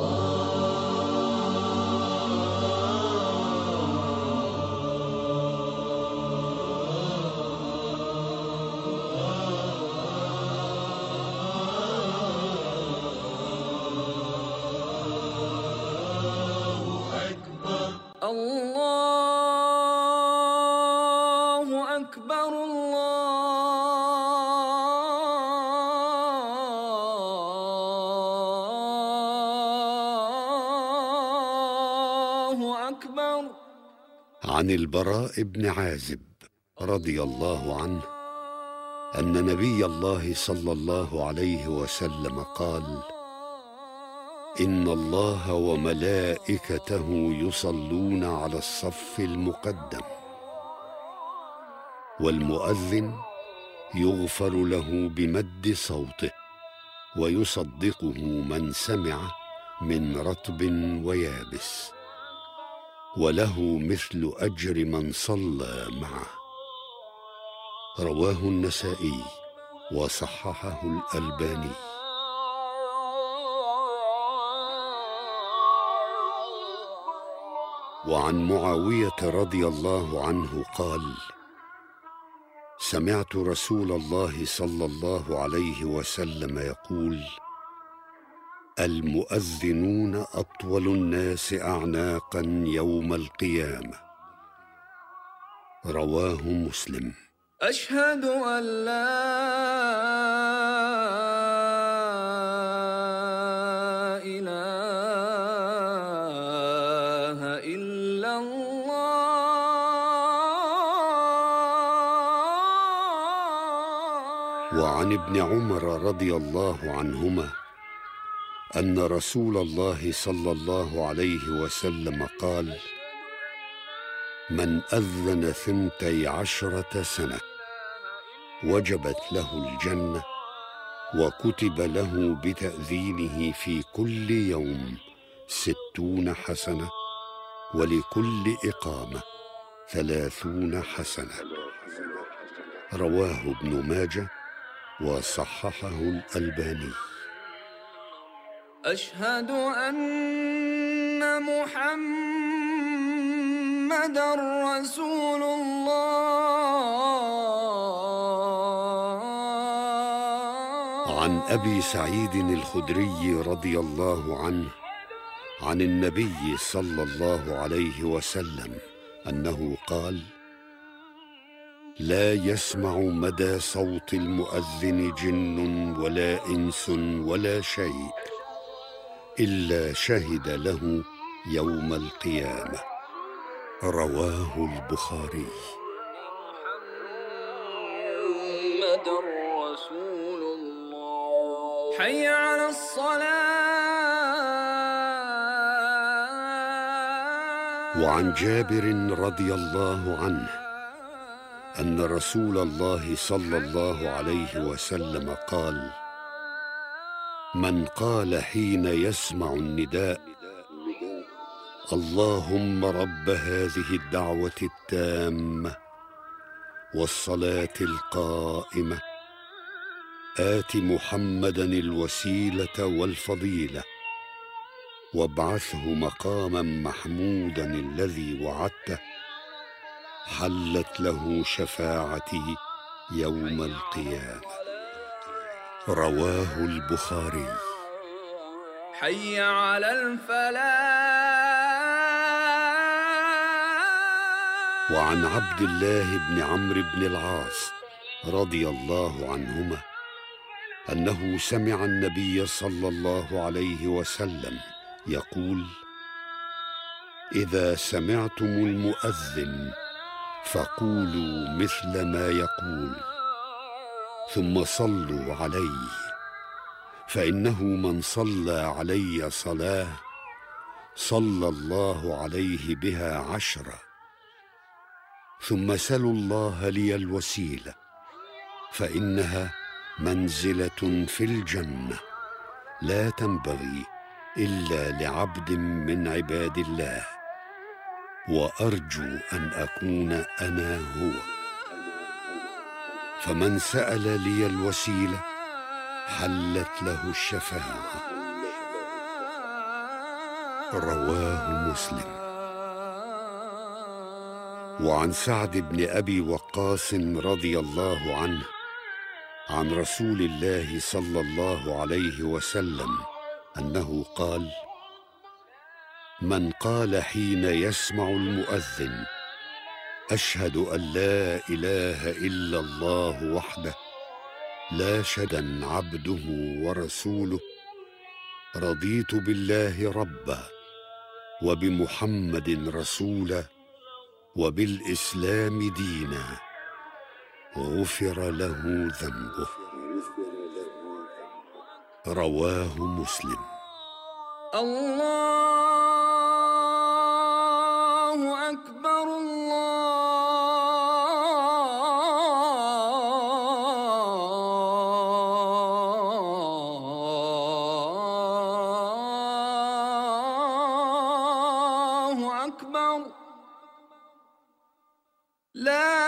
الله أكبر. عن البراء بن عازب رضي الله عنه أن نبي الله صلى الله عليه وسلم قال إن الله وملائكته يصلون على الصف المقدم والمؤذن يغفر له بمد صوته ويصدقه من سمع من رطب ويابس. وله مثل أجر من صلى معه. رواه النسائي وصححه الألباني. وعن معاوية رضي الله عنه قال سمعت رسول الله صلى الله عليه وسلم يقول المؤذنون أطول الناس اعناقا يوم القيامة. رواه مسلم. أشهد أن لا إله إلا الله. وعن ابن عمر رضي الله عنهما أن رسول الله صلى الله عليه وسلم قال من أذن ثنتي عشرة سنة وجبت له الجنة وكتب له بتأذينه في كل يوم ستون حسنة ولكل إقامة ثلاثون حسنة. رواه ابن ماجه وصححه الألباني. أشهد أن محمد رسول الله. عن أبي سعيد الخدري رضي الله عنه عن النبي صلى الله عليه وسلم أنه قال لا يسمع مدى صوت المؤذن جن ولا إنس ولا شيء. إلا شهد له يوم القيامة. رواه البخاري. محمد رسول الله. حي على الصلاة. وعن جابر رضي الله عنه أن رسول الله صلى الله عليه وسلم قال من قال حين يسمع النداء اللهم رب هذه الدعوة التامة والصلاة القائمة آت محمدا الوسيلة والفضيلة وابعثه مقاما محمودا الذي وعدته حلت له شفاعتي يوم القيامة. رواه البخاري. حي على الفلاح. وعن عبد الله بن عمرو بن العاص رضي الله عنهما أنه سمع النبي صلى الله عليه وسلم يقول إذا سمعتم المؤذن فقولوا مثل ما يقول. ثم صلوا عليه. فإنه من صلى علي صلاة صلى الله عليه بها عشرا ثم سلوا الله لي الوسيلة فإنها منزلة في الجنة لا تنبغي إلا لعبد من عباد الله. وأرجو أن أكون أنا هو. فمن سأل لي الوسيلة حلت له الشفاعة. رواه مسلم. وعن سعد بن أبي وقاص رضي الله عنه عن رسول الله صلى الله عليه وسلم أنه قال من قال حين يسمع المؤذن أشهد أن لا إله إلا الله وحده لا شدا عبده ورسوله. رضيت بالله ربا وبمحمد رسولا وبالإسلام دينا. غفر له ذنبه. رواه مسلم. الله أكبر. لا